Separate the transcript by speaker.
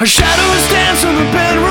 Speaker 1: Our shadows dance on the bedroom